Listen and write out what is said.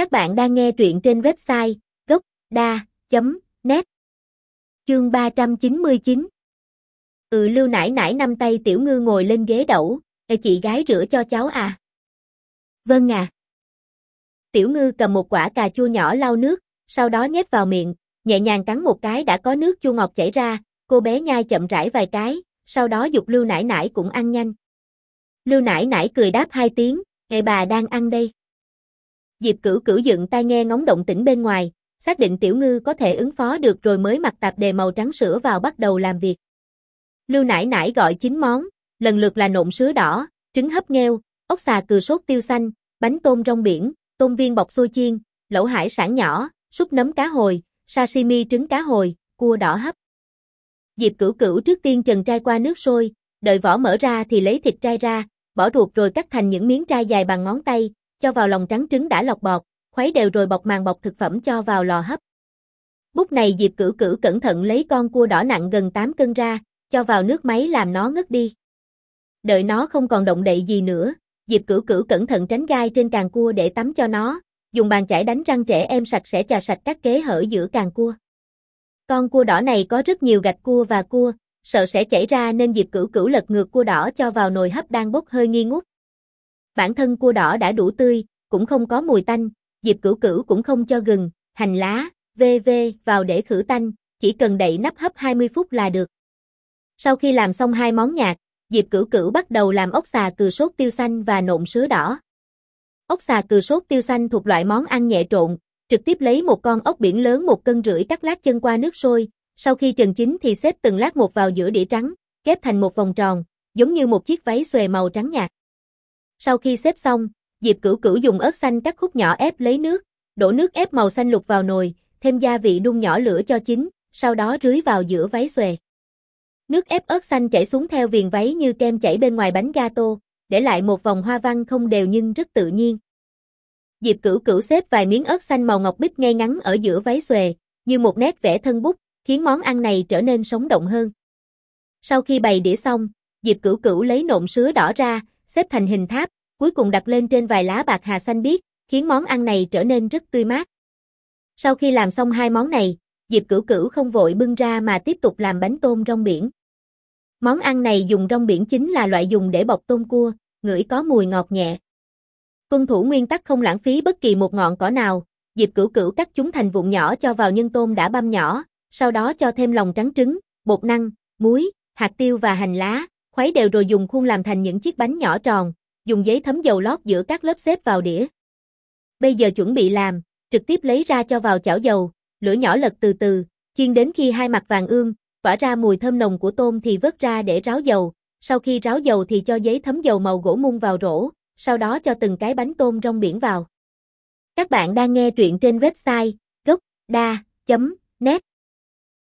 Các bạn đang nghe truyện trên website gốc.da.net Chương 399 Ừ lưu nải nải năm tay tiểu ngư ngồi lên ghế đẩu, Ê chị gái rửa cho cháu à? Vâng à. Tiểu ngư cầm một quả cà chua nhỏ lau nước, sau đó nhét vào miệng, nhẹ nhàng cắn một cái đã có nước chua ngọt chảy ra, cô bé nhai chậm rãi vài cái, sau đó dục lưu nải nải cũng ăn nhanh. Lưu nải nải cười đáp hai tiếng, Ê bà đang ăn đây. Diệp Cửu Cửu dựng tai nghe ngóng động tĩnh bên ngoài, xác định Tiểu Ngư có thể ứng phó được rồi mới mặc tạp đề màu trắng sữa vào bắt đầu làm việc. Lưu Nải Nải gọi chín món, lần lượt là nộm sứa đỏ, trứng hấp nghêu, ốc xà cừ sốt tiêu xanh, bánh tôm rong biển, tôm viên bọc xôi chiên, lẩu hải sản nhỏ, súp nấm cá hồi, sashimi trứng cá hồi, cua đỏ hấp. Diệp Cửu Cửu trước tiên trần trai qua nước sôi, đợi vỏ mở ra thì lấy thịt trai ra, bỏ ruột rồi cắt thành những miếng trai dài bằng ngón tay, cho vào lòng trắng trứng đã lọc bọt, khuấy đều rồi bọc màng bọc thực phẩm cho vào lò hấp. Bút này Diệp Cửu Cửu cẩn thận lấy con cua đỏ nặng gần 8 cân ra, cho vào nước máy làm nó ngất đi. Đợi nó không còn động đậy gì nữa, Diệp Cửu Cửu cẩn thận tránh gai trên càng cua để tắm cho nó, dùng bàn chải đánh răng trẻ em sạch sẽ chà sạch các kế hở giữa càng cua. Con cua đỏ này có rất nhiều gạch cua và cua, sợ sẽ chảy ra nên Diệp Cửu Cửu lật ngược cua đỏ cho vào nồi hấp đang bốc hơi nghi ngút. Bản thân cua đỏ đã đủ tươi, cũng không có mùi tanh, Diệp Cửu Cửu cũng không cho gừng, hành lá, v.v. vào để khử tanh, chỉ cần đậy nắp hấp 20 phút là được. Sau khi làm xong hai món nhạt, Diệp Cửu Cửu bắt đầu làm ốc xà cừ sốt tiêu xanh và nộm sứa đỏ. Ốc xà cừ sốt tiêu xanh thuộc loại món ăn nhẹ trộn, trực tiếp lấy một con ốc biển lớn một cân rưỡi cắt lát chân qua nước sôi, sau khi chần chín thì xếp từng lát một vào giữa đĩa trắng, ghép thành một vòng tròn, giống như một chiếc váy xuề màu trắng nhạt. Sau khi xếp xong, Diệp Cửu Cửu dùng ớt xanh cắt khúc nhỏ ép lấy nước, đổ nước ép màu xanh lục vào nồi, thêm gia vị đun nhỏ lửa cho chín, sau đó rưới vào giữa váy xòe. Nước ép ớt xanh chảy xuống theo viền váy như kem chảy bên ngoài bánh gato, để lại một vòng hoa văn không đều nhưng rất tự nhiên. Diệp Cửu Cửu xếp vài miếng ớt xanh màu ngọc bích ngay ngắn ở giữa váy xòe, như một nét vẽ thân bút, khiến món ăn này trở nên sống động hơn. Sau khi bày đĩa xong, Diệp Cửu Cửu lấy nộm sứa đỏ ra, xếp thành hình tháp, cuối cùng đặt lên trên vài lá bạc hà xanh biếc, khiến món ăn này trở nên rất tươi mát. Sau khi làm xong hai món này, Diệp Cửu Cửu không vội bưng ra mà tiếp tục làm bánh tôm rong biển. Món ăn này dùng rong biển chính là loại dùng để bọc tôm cua, ngửi có mùi ngọt nhẹ. Tuân thủ nguyên tắc không lãng phí bất kỳ một ngọn cỏ nào, Diệp Cửu Cửu cắt chúng thành vụn nhỏ cho vào nhân tôm đã băm nhỏ, sau đó cho thêm lòng trắng trứng, bột năng, muối, hạt tiêu và hành lá, khuấy đều rồi dùng khuôn làm thành những chiếc bánh nhỏ tròn, dùng giấy thấm dầu lót giữa các lớp xếp vào đĩa. Bây giờ chuẩn bị làm, trực tiếp lấy ra cho vào chảo dầu, lửa nhỏ lật từ từ, chiên đến khi hai mặt vàng ương, tỏa ra mùi thơm nồng của tôm thì vớt ra để ráo dầu, sau khi ráo dầu thì cho giấy thấm dầu màu gỗ mun vào rổ, sau đó cho từng cái bánh tôm rong biển vào. Các bạn đang nghe truyện trên website gocda.net